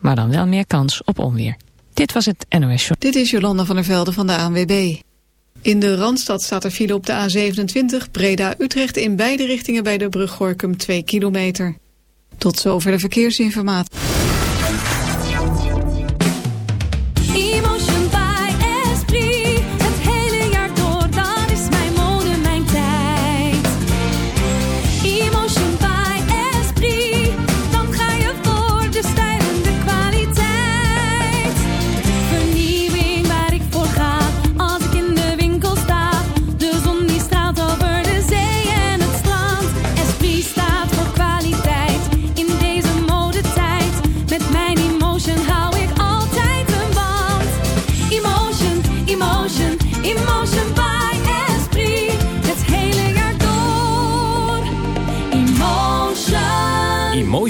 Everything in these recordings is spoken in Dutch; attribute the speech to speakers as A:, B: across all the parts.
A: maar dan wel meer kans op onweer. Dit was het NOS Show.
B: Dit is Jolanda van der Velde van de ANWB. In de Randstad staat er file op de A27 Breda-Utrecht in beide richtingen bij de brug Gorkum 2 kilometer. Tot zover de verkeersinformatie.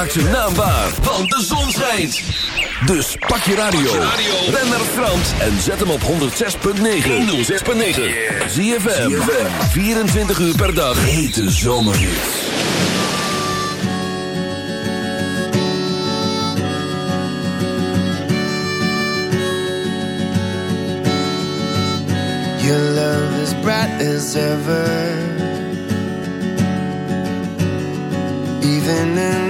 C: Maak zijn naam waar, want de zon schijnt. Dus pak je radio. Ben naar Frans en zet hem op 106.9. 106.9. ZFM. 24 uur per dag. Hete zomerhits.
D: Your love is bright as ever. Even in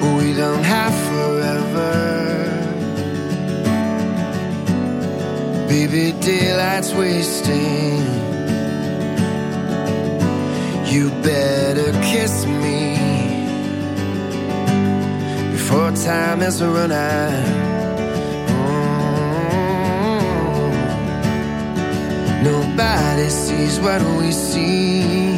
D: We don't have forever. Baby, daylight's wasting. You better kiss me before time has run out. Nobody sees what we see.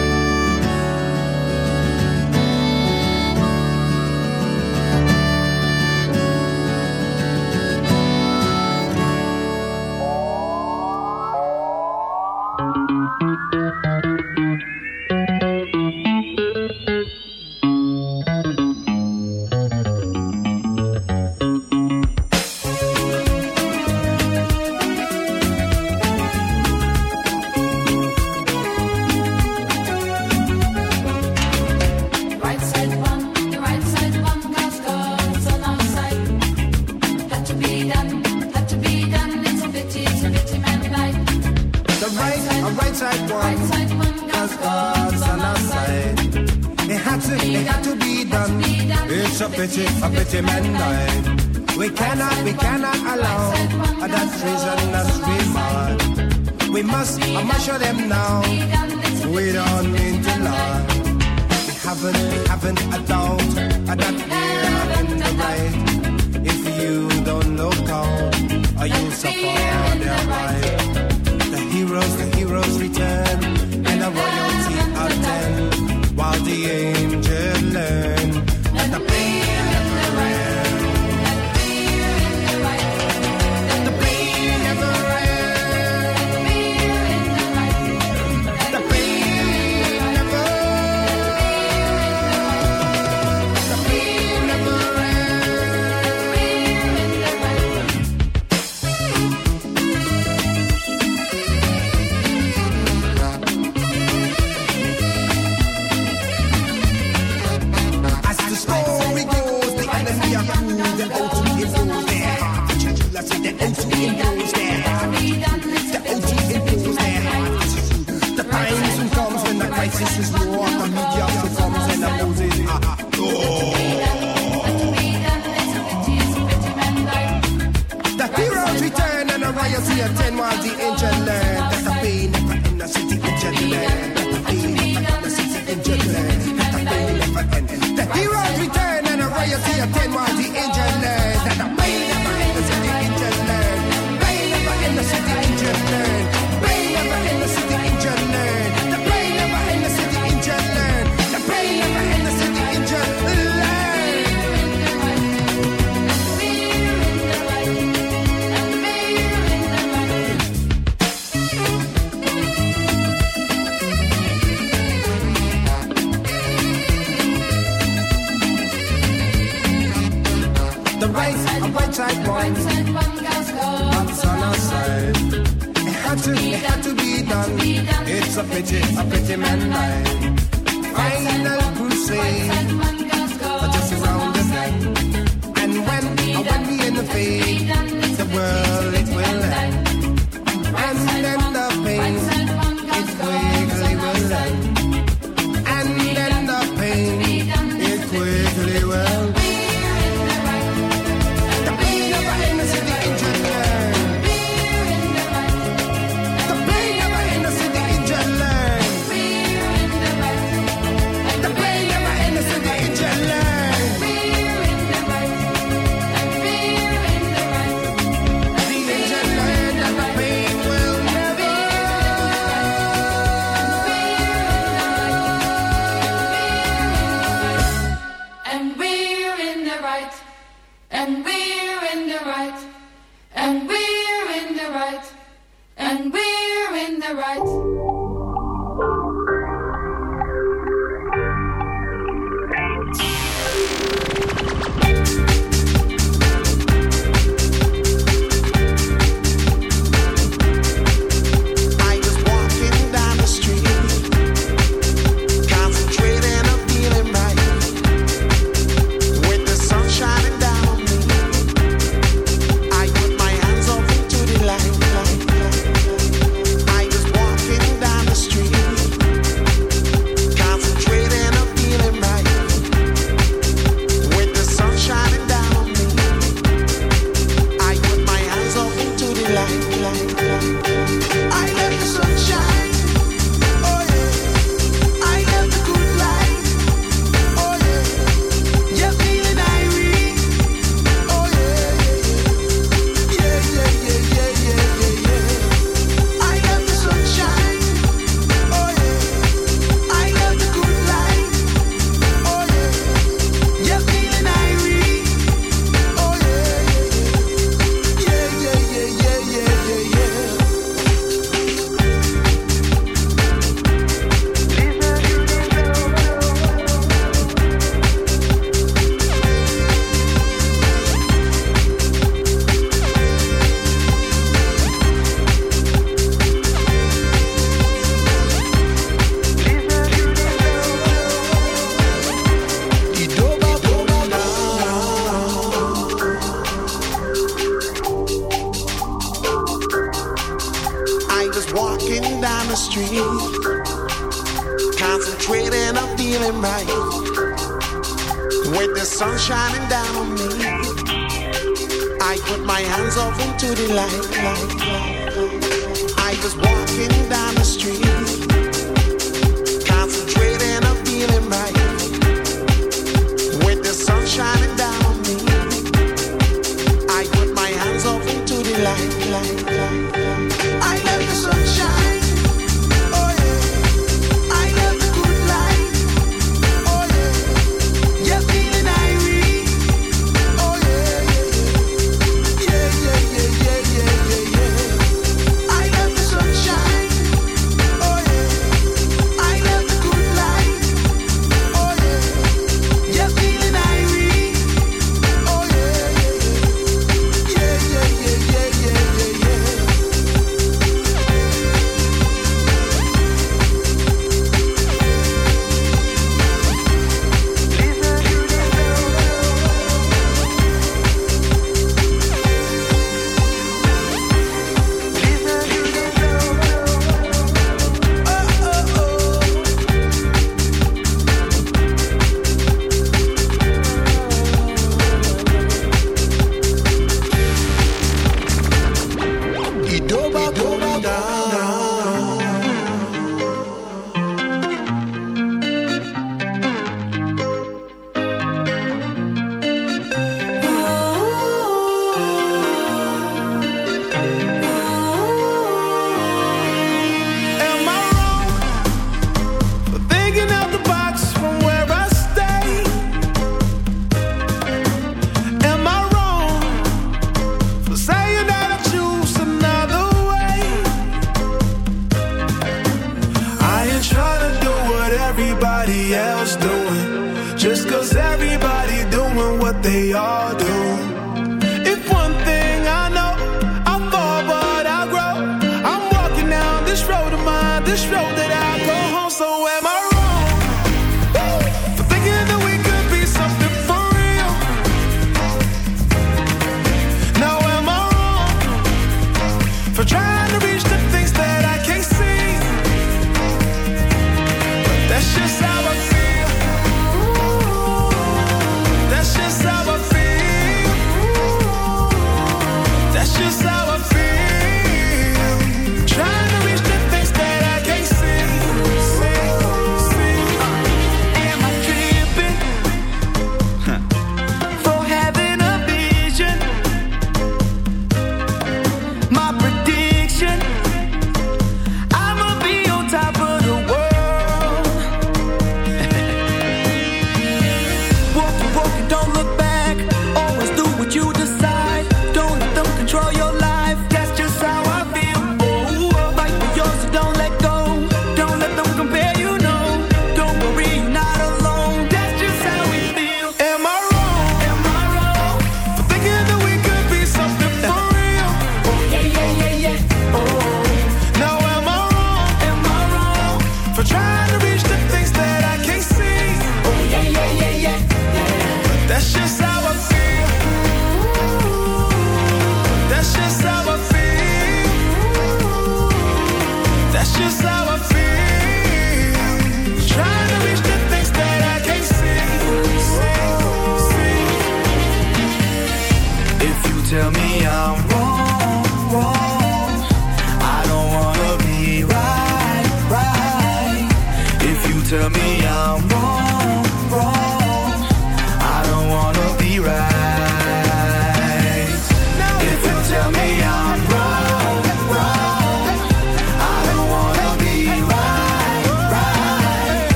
E: off into the light. light, light. I was walking down the street.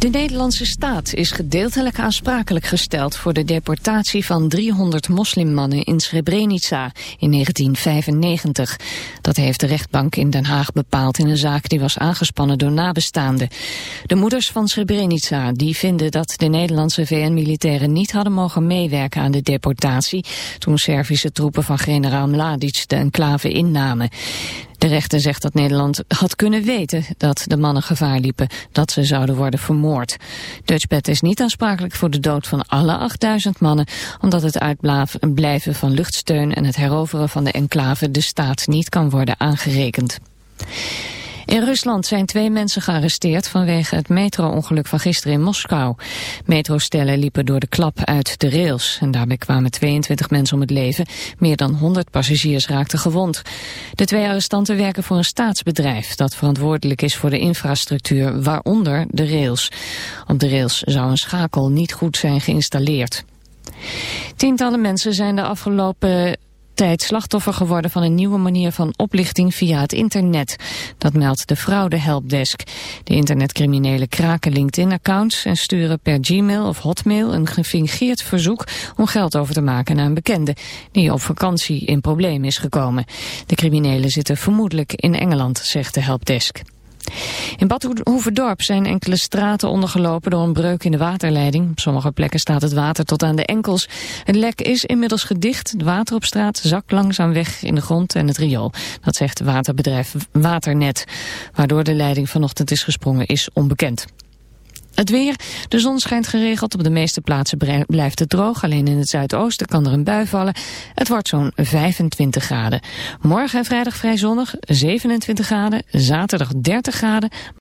A: De Nederlandse staat is gedeeltelijk aansprakelijk gesteld... voor de deportatie van 300 moslimmannen in Srebrenica in 1995. Dat heeft de rechtbank in Den Haag bepaald in een zaak... die was aangespannen door nabestaanden. De moeders van Srebrenica die vinden dat de Nederlandse VN-militairen... niet hadden mogen meewerken aan de deportatie... toen Servische troepen van generaal Mladic de enclave innamen. De rechter zegt dat Nederland had kunnen weten dat de mannen gevaar liepen dat ze zouden worden vermoord. Dutchbed is niet aansprakelijk voor de dood van alle 8000 mannen, omdat het uitblijven van luchtsteun en het heroveren van de enclave de staat niet kan worden aangerekend. In Rusland zijn twee mensen gearresteerd vanwege het metro-ongeluk van gisteren in Moskou. Metrostellen liepen door de klap uit de rails en daarbij kwamen 22 mensen om het leven. Meer dan 100 passagiers raakten gewond. De twee arrestanten werken voor een staatsbedrijf dat verantwoordelijk is voor de infrastructuur, waaronder de rails. Op de rails zou een schakel niet goed zijn geïnstalleerd. Tientallen mensen zijn de afgelopen tijd slachtoffer geworden van een nieuwe manier van oplichting via het internet. Dat meldt de fraude helpdesk. De internetcriminelen kraken LinkedIn-accounts en sturen per Gmail of Hotmail een gefingeerd verzoek om geld over te maken naar een bekende die op vakantie in problemen is gekomen. De criminelen zitten vermoedelijk in Engeland, zegt de helpdesk. In Bad zijn enkele straten ondergelopen door een breuk in de waterleiding. Op sommige plekken staat het water tot aan de enkels. Het lek is inmiddels gedicht. Het water op straat zakt langzaam weg in de grond en het riool. Dat zegt waterbedrijf Waternet. Waardoor de leiding vanochtend is gesprongen is onbekend. Het weer. De zon schijnt geregeld. Op de meeste plaatsen blijft het droog. Alleen in het zuidoosten kan er een bui vallen. Het wordt zo'n 25 graden. Morgen en vrijdag vrij zonnig. 27 graden. Zaterdag 30 graden.